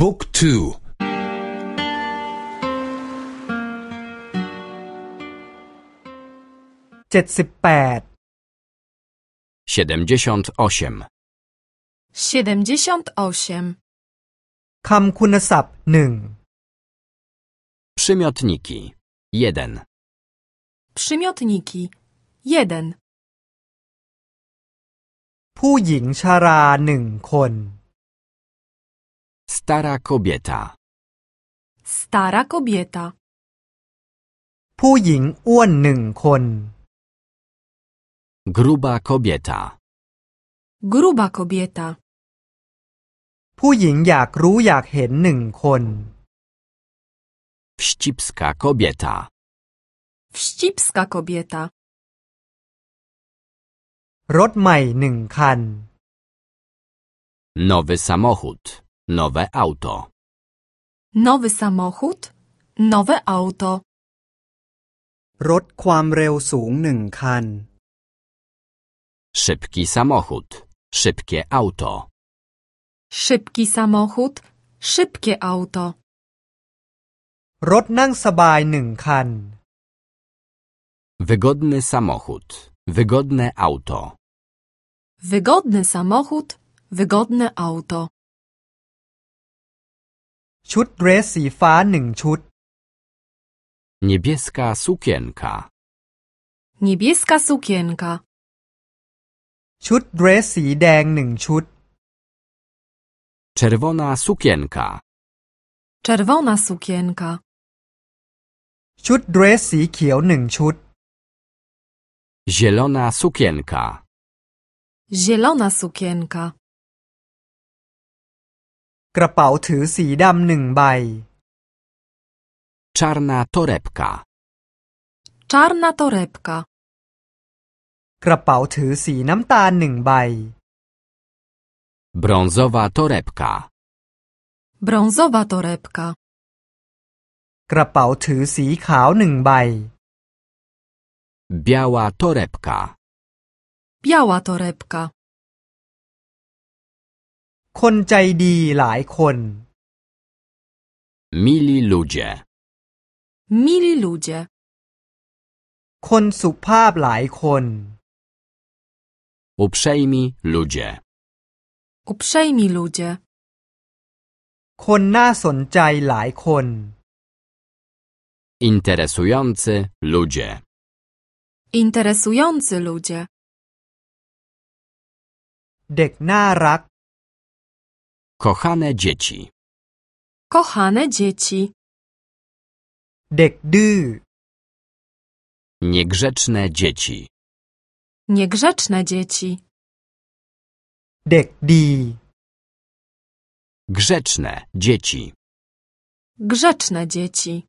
บุ๊กทู เจ็ดสิบแปด siedemdziesiąt osiem, 78. คำคุณศัพท์หนึ่ง przymiotniki, jeden, Przymiotniki. 1. ผู้หญิงชาราหนึ่งคน stara kobieta, Stara kobieta. ผู้หญิงอ้วนหนึ่งคน gruba kobieta, Gruba kobieta. ผู้หญิงอยากรู้อยากเห็นหนึ่งคน wścibska kobieta, Wścibska kobieta. รถใหม่หนึ่งคัน nowy samochód, nowe auto, Nowy samochód. Nowe auto. รถความเร็วสูงหนึ่งคัน szybki samochód, szybkie auto, Szybki samochód. Szybkie auto. รถนั่งสบายหนึ่งคัน wygodny samochód, wygodne auto, Wygodny samochód. Wygodne auto. ชุดเดรสสีฟ้าหนึ่งชุด niebieska sukienka, Niebieska sukienka. ชุดเดรสสีแดงหนึ่งชุด czerwona sukienka, Czerwona sukienka. ชุดเดรสสีเขียวหนึ่งชุด zielona sukienka, Zielona sukienka. กระเป๋าถือสีดำหนึ่งใบ czarna torebka, Czarna torebka. กระเป๋าถือสีน้ำตาลหนึ่งใบ brązowa torebka, Brązowa torebka. กระเป๋าถือสีขาวหนึ่งใบ biała torebka, Biała torebka. คนใจดีหลายคน mili ludzie, Mili ludzie. คนสุภาพหลายคน uprzejmi ludzie, Uprzejmi ludzie. คนน่าสนใจหลายคน interesujący ludzie, Interesujący ludzie. เด็กน่ารัก Kochane dzieci. Kochane dzieci. Dek. Niegrzeczne dzieci. Niegrzeczne dzieci. Dek di. Grzeczne dzieci. Grzeczne dzieci.